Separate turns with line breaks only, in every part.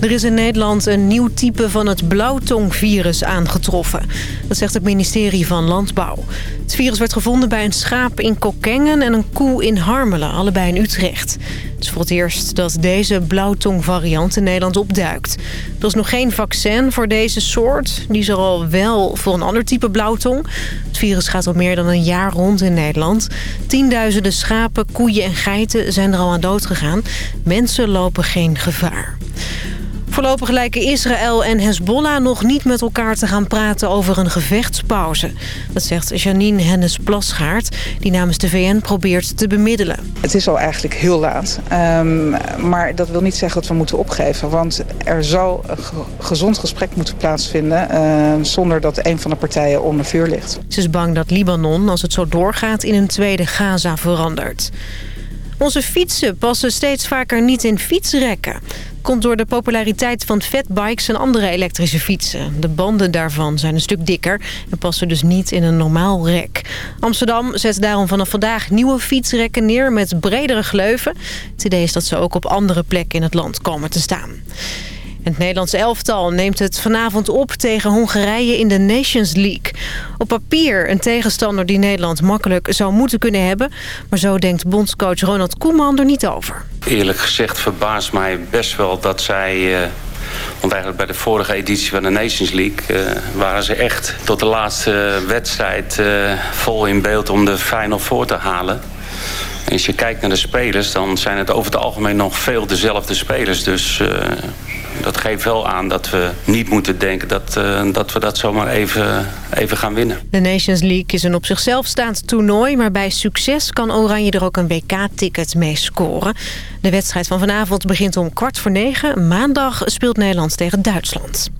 Er is in Nederland een nieuw type van het blauwtongvirus aangetroffen. Dat zegt het ministerie van Landbouw. Het virus werd gevonden bij een schaap in Kokkengen en een koe in Harmelen, allebei in Utrecht. Het is voor het eerst dat deze blauwtongvariant in Nederland opduikt. Er is nog geen vaccin voor deze soort. Die is al wel voor een ander type blauwtong. Het virus gaat al meer dan een jaar rond in Nederland. Tienduizenden schapen, koeien en geiten zijn er al aan dood gegaan. Mensen lopen geen gevaar. Voorlopig lijken Israël en Hezbollah nog niet met elkaar te gaan praten over een gevechtspauze. Dat zegt Janine Hennis-Plasgaard, die namens de VN probeert te bemiddelen.
Het is al eigenlijk heel laat, um, maar dat wil niet zeggen dat we moeten opgeven. Want er zou een gezond gesprek moeten plaatsvinden uh, zonder dat een van de partijen onder vuur ligt.
Ze is bang dat Libanon, als het zo doorgaat, in een tweede Gaza verandert. Onze fietsen passen steeds vaker niet in fietsrekken. Komt door de populariteit van fatbikes en andere elektrische fietsen. De banden daarvan zijn een stuk dikker en passen dus niet in een normaal rek. Amsterdam zet daarom vanaf vandaag nieuwe fietsrekken neer met bredere gleuven. Het idee is dat ze ook op andere plekken in het land komen te staan. Het Nederlands elftal neemt het vanavond op tegen Hongarije in de Nations League. Op papier een tegenstander die Nederland makkelijk zou moeten kunnen hebben. Maar zo denkt bondscoach Ronald Koeman er niet over.
Eerlijk gezegd verbaast mij best wel dat zij... Uh... Want eigenlijk bij de vorige editie van de Nations League uh, waren ze echt tot de laatste wedstrijd uh, vol in beeld om de final voor te halen. Als je kijkt naar de spelers, dan zijn het over het algemeen nog veel dezelfde spelers. Dus uh, dat geeft wel aan dat we niet moeten denken dat, uh, dat we dat zomaar even, even gaan winnen.
De Nations League is een op zichzelf staand toernooi... maar bij succes kan Oranje er ook een WK-ticket mee scoren. De wedstrijd van vanavond begint om kwart voor negen. Maandag speelt Nederland tegen Duitsland.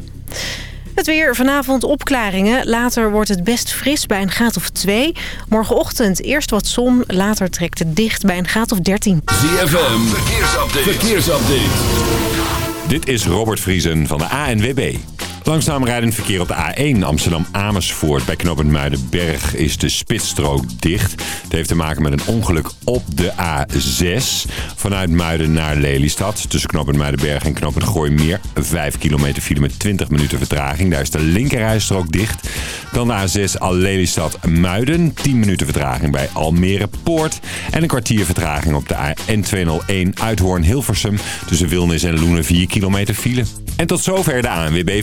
Het weer, vanavond opklaringen. Later wordt het best fris bij een graad of 2. Morgenochtend eerst wat zon, later trekt het dicht bij een graad of 13.
ZFM, verkeersupdate. verkeersupdate.
Dit is Robert Vriesen van de ANWB. Langzaam rijdend verkeer op de A1 Amsterdam-Amersfoort. Bij knooppunt Muidenberg is de spitsstrook dicht. Het heeft te maken met een ongeluk op de A6. Vanuit Muiden naar Lelystad. Tussen knooppunt Muidenberg en knooppunt Gooimeer. 5 kilometer file met 20 minuten vertraging. Daar is de linkerrijstrook dicht. Dan de A6 al Lelystad-Muiden. 10 minuten vertraging bij Almere Poort. En een kwartier vertraging op de N201 Uithoorn-Hilversum. Tussen Wilnis en Loenen 4 kilometer file. En tot zover de ANWB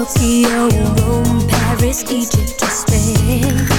Tokyo, Rome, Paris, Egypt, or Spain.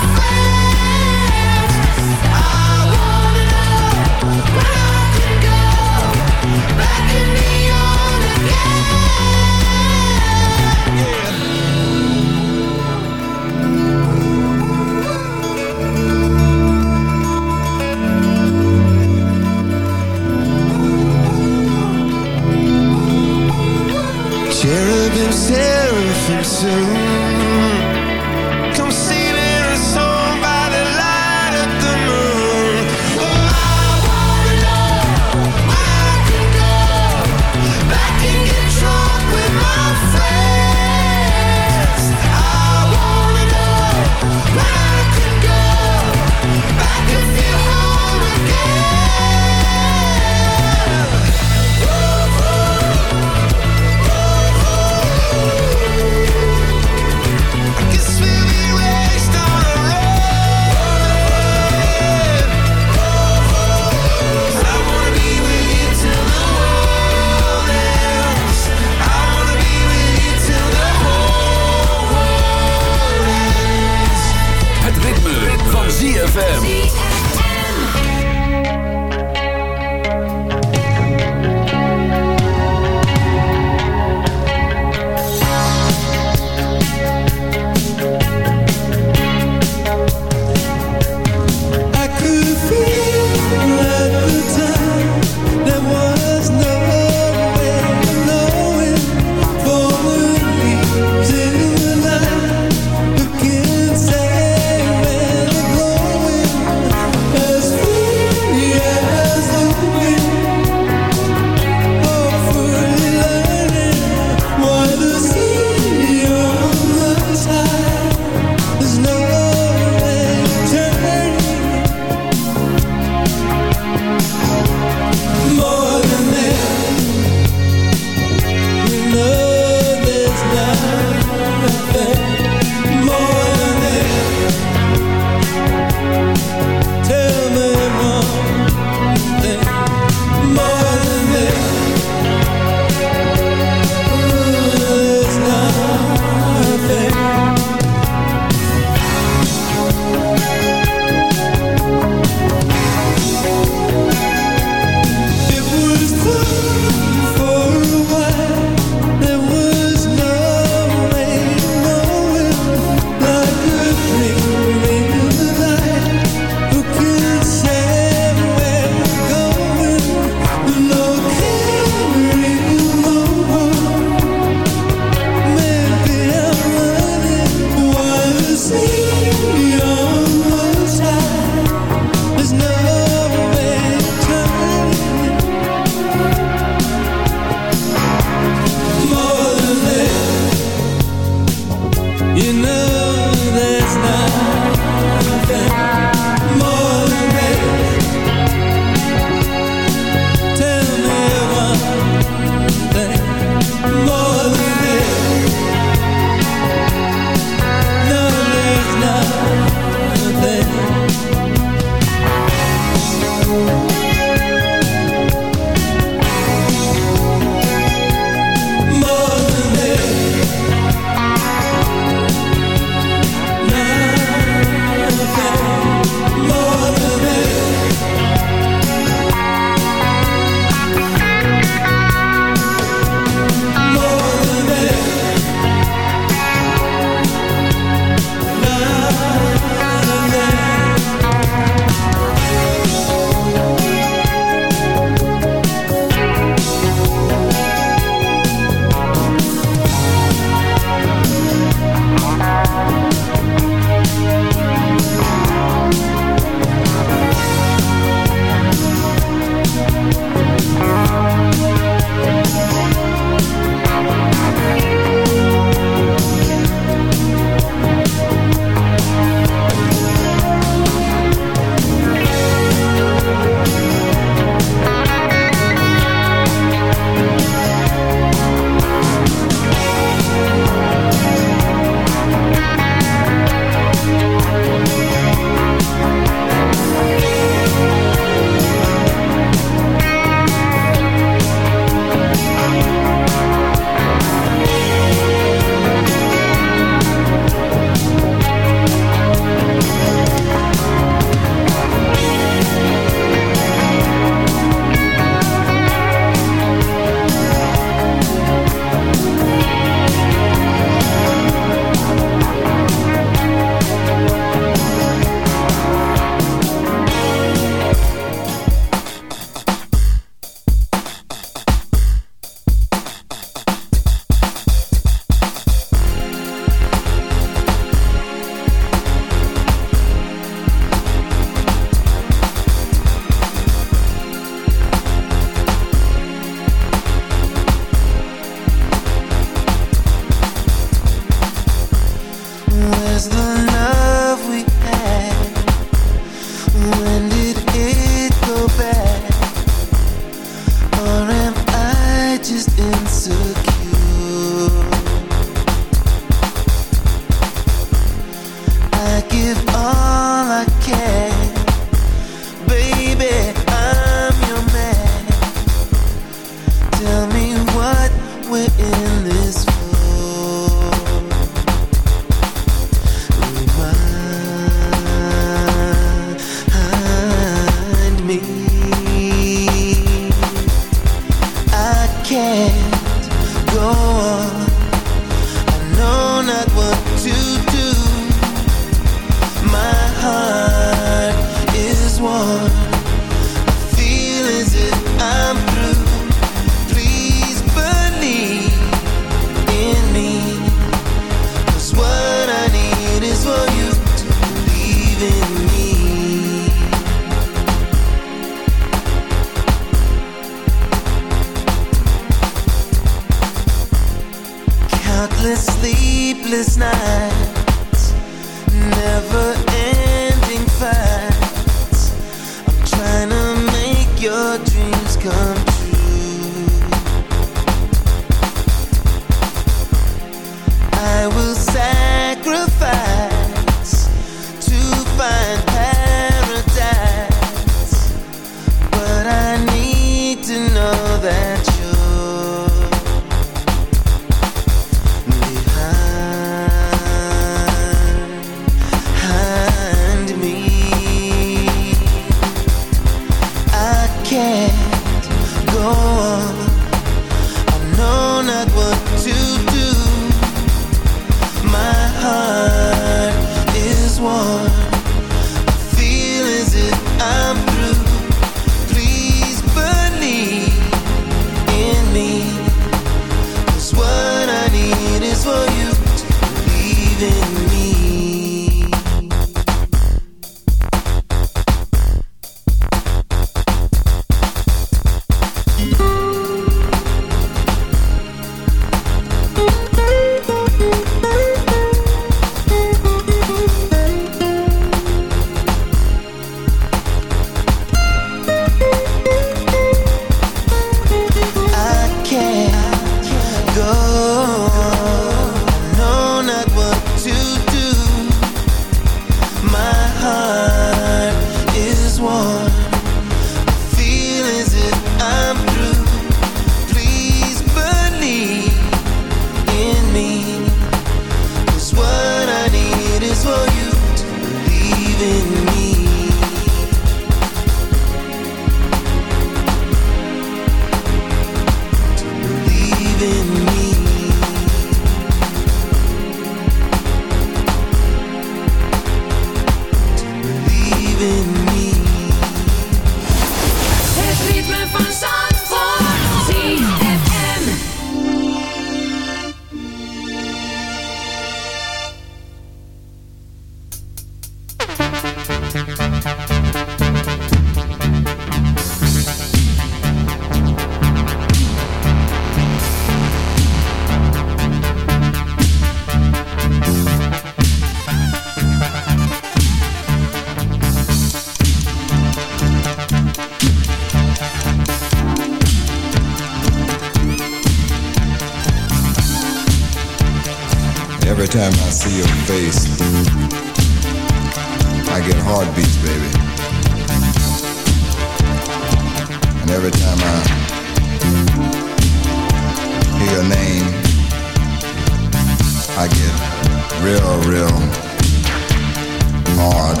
Maude,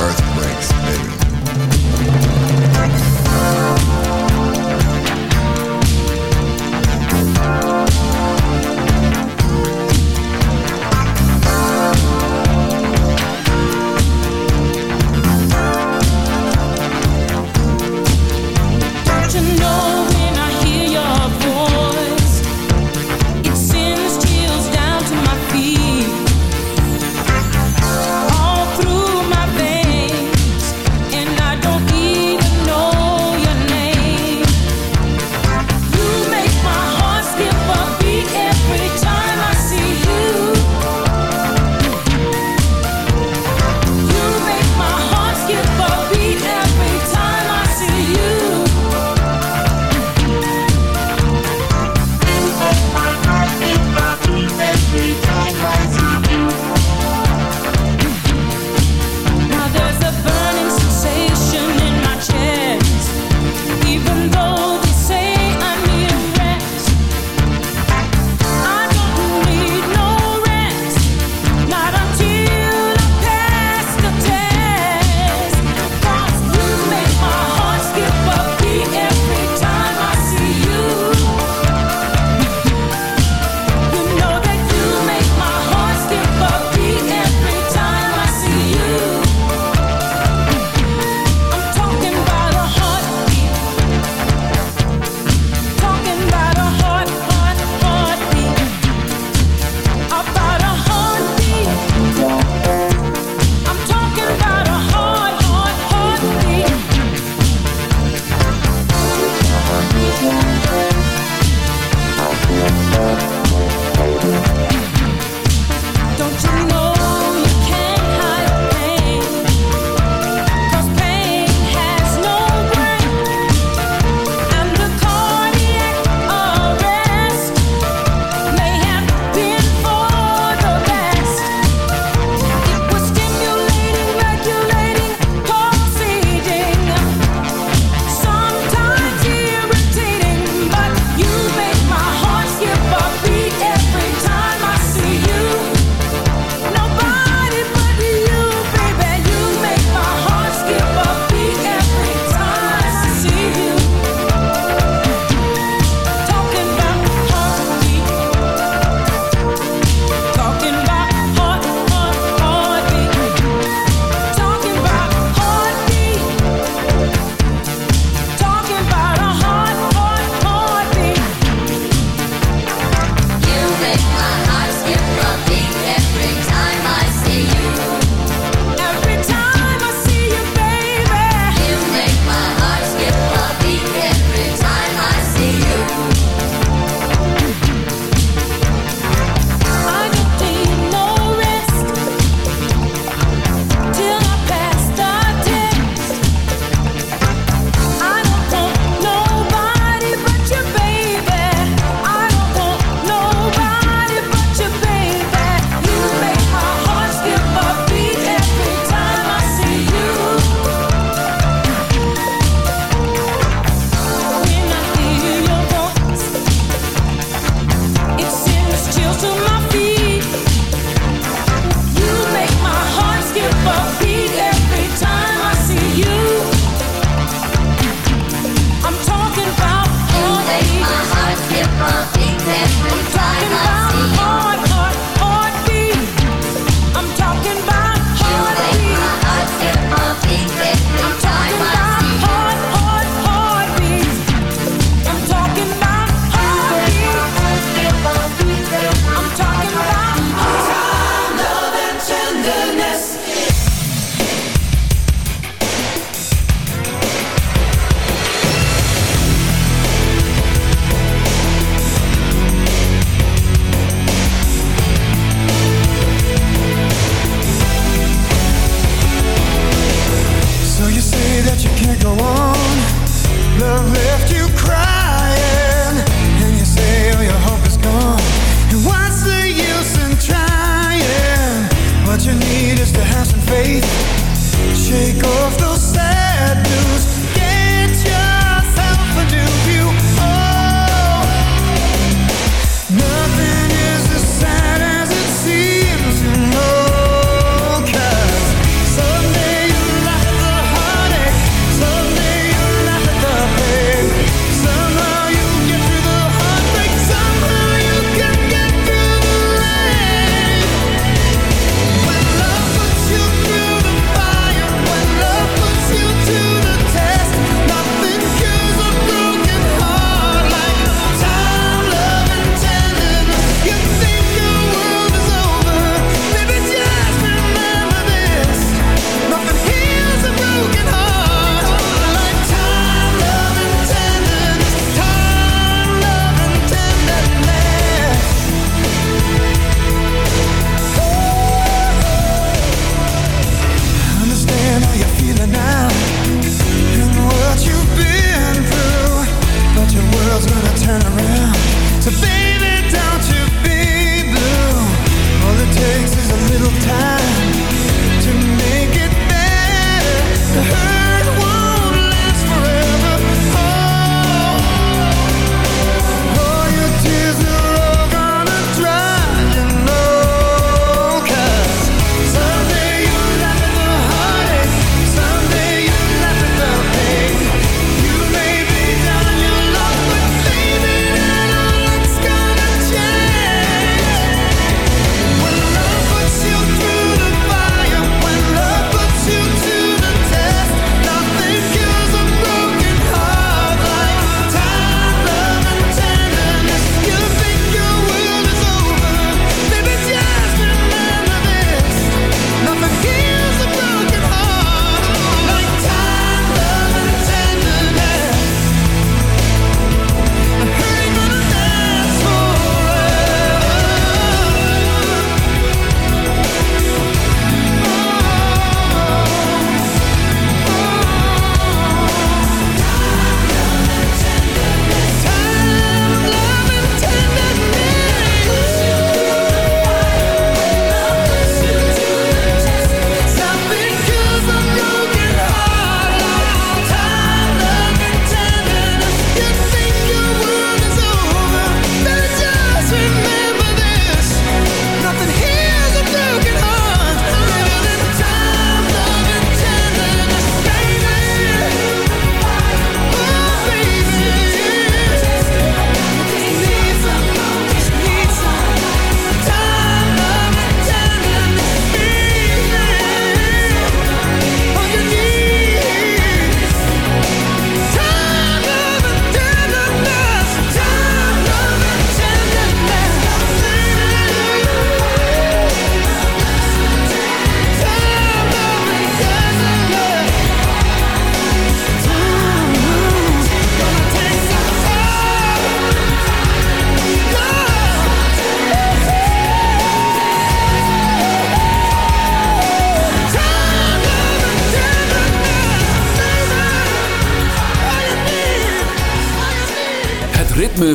earthquakes,
baby.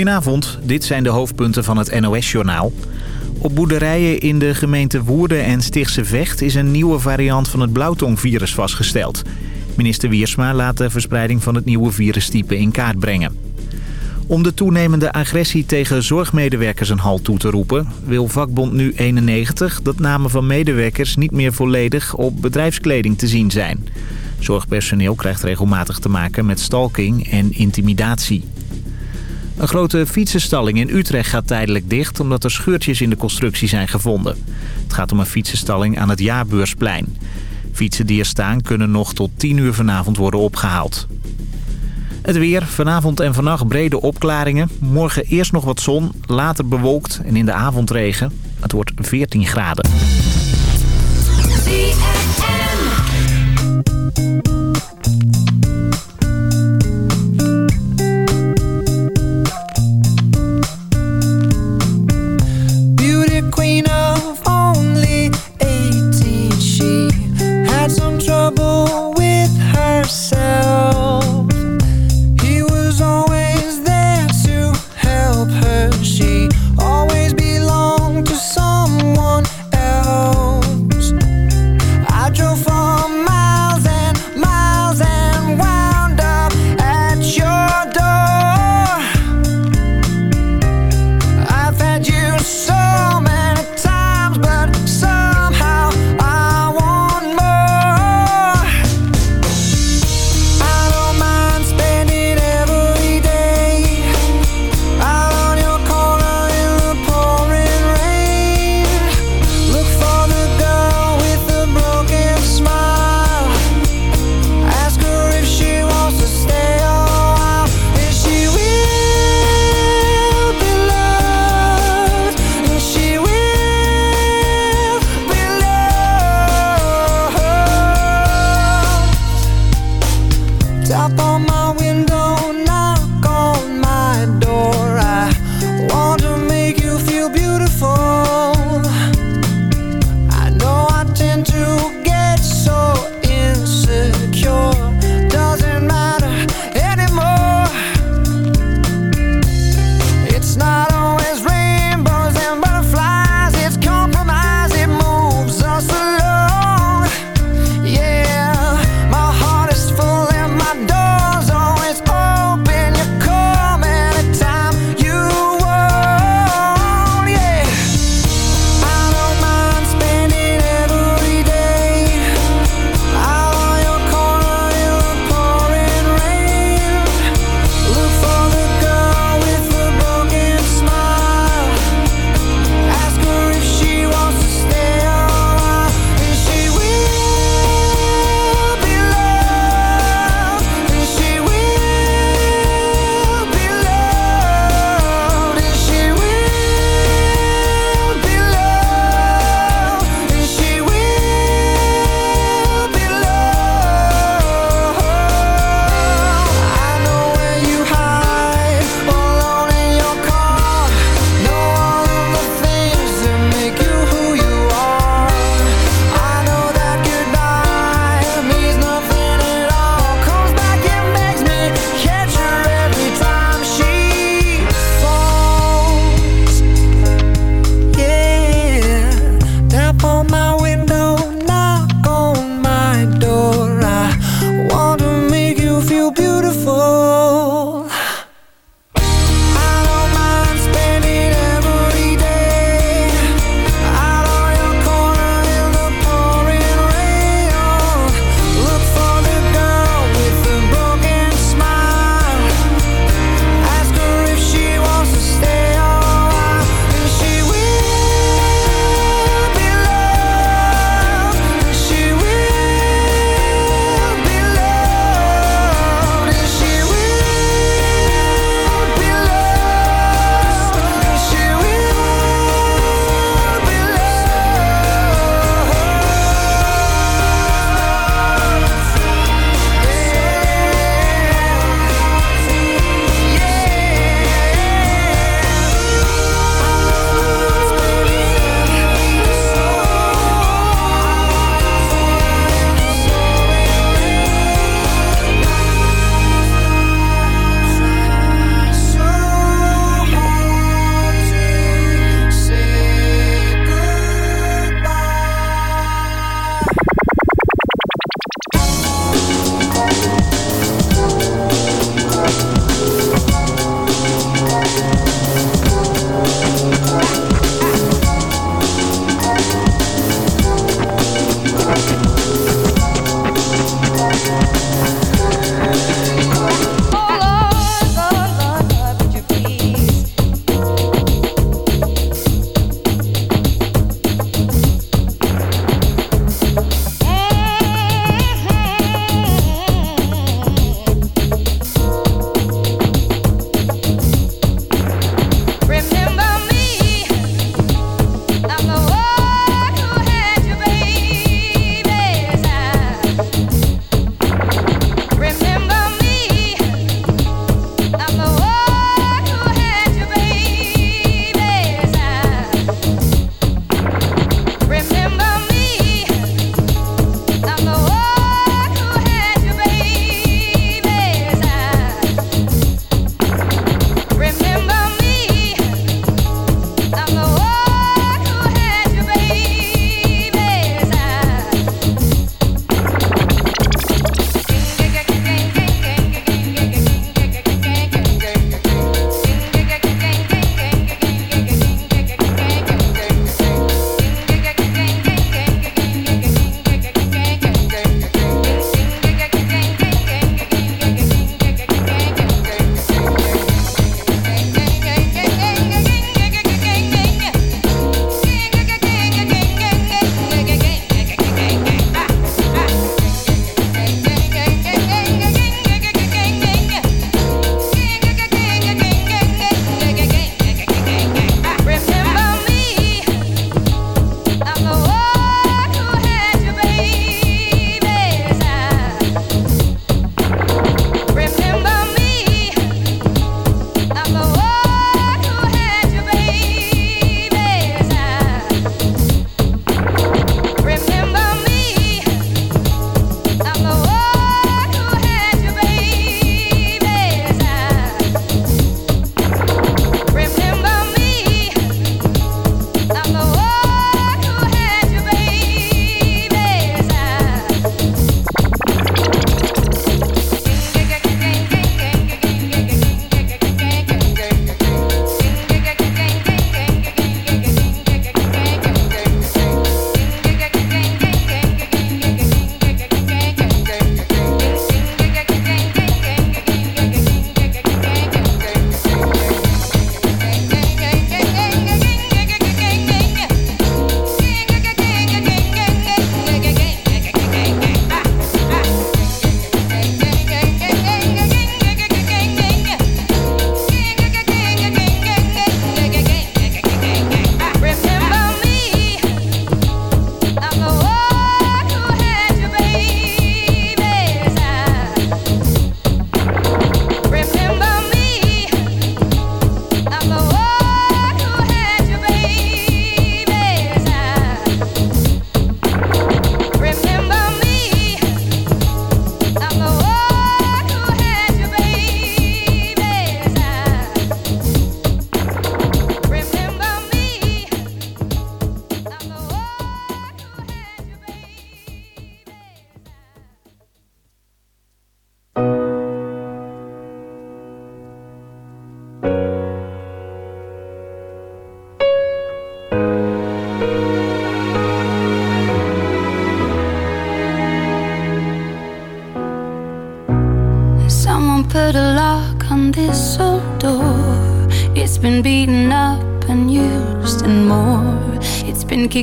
Goedenavond, dit zijn de hoofdpunten van het NOS-journaal. Op boerderijen in de gemeente Woerden en Stichtse Vecht... is een nieuwe variant van het blauwtongvirus vastgesteld. Minister Wiersma laat de verspreiding van het nieuwe virustype in kaart brengen. Om de toenemende agressie tegen zorgmedewerkers een halt toe te roepen... wil vakbond Nu 91 dat namen van medewerkers niet meer volledig op bedrijfskleding te zien zijn. Zorgpersoneel krijgt regelmatig te maken met stalking en intimidatie. Een grote fietsenstalling in Utrecht gaat tijdelijk dicht... omdat er scheurtjes in de constructie zijn gevonden. Het gaat om een fietsenstalling aan het Jaarbeursplein. Fietsen die er staan kunnen nog tot 10 uur vanavond worden opgehaald. Het weer, vanavond en vannacht brede opklaringen. Morgen eerst nog wat zon, later bewolkt en in de avond regen. Het wordt 14 graden.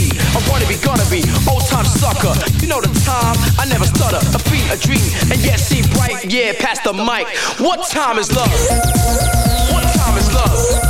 D. I wanna be, gonna be, old time sucker. You know the time, I never stutter. A beat, a dream, and yet see bright. Yeah, past the mic. What time is love? What time is love?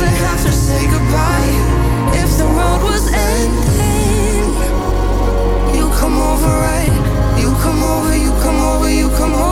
have to say goodbye. If the was ending. You come over right. You come over, you come over, you come over